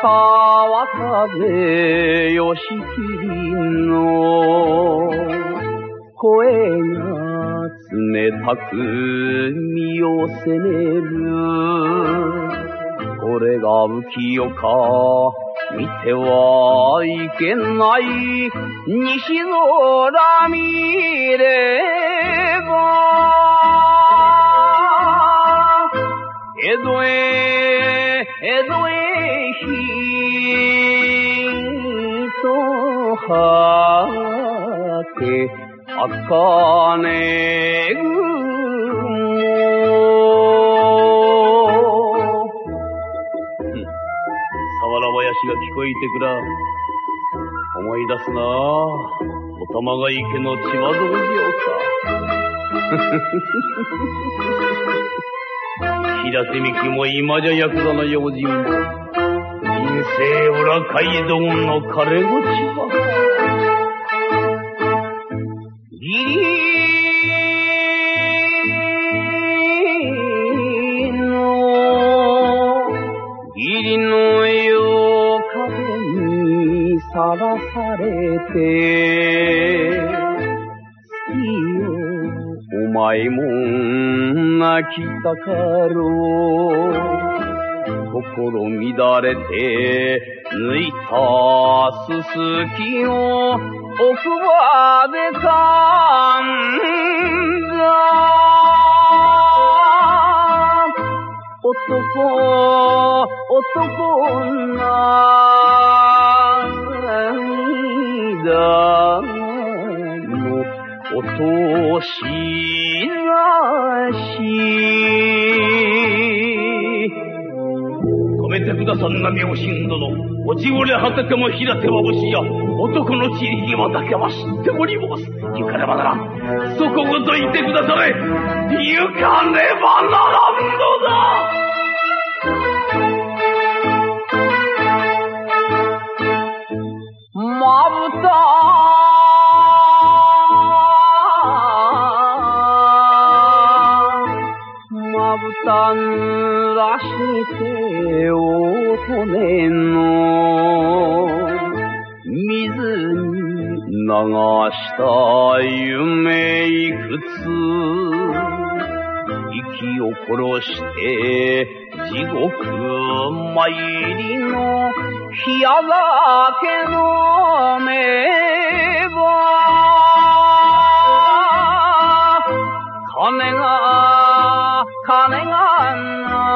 川風よしきりの声が冷たく身寄せねる。これが浮世か。見てはいけない。西空見れ戸へ人はけ茜林が聞こえてくら。思い出すなお玉が池の千葉道場か。平手美紀も今じゃヤクザの用心。人生裏街道の枯れ落ちは。ギリさらされて、好きよ、お前も泣きたかろう。心乱れて、抜いたすすきを奥歯で噛んだ。男、男女、涙のお通しなし。めてくださんな妙心殿。落ちごれ畑も平手はしや、男の地力はだけは知っております。行かねばならん。そこごと言ってくだされ。行かねばならんのだたぬらしてお骨の。水に流した夢いくつ。息を殺して地獄参りの冷や酒のめば金が金がな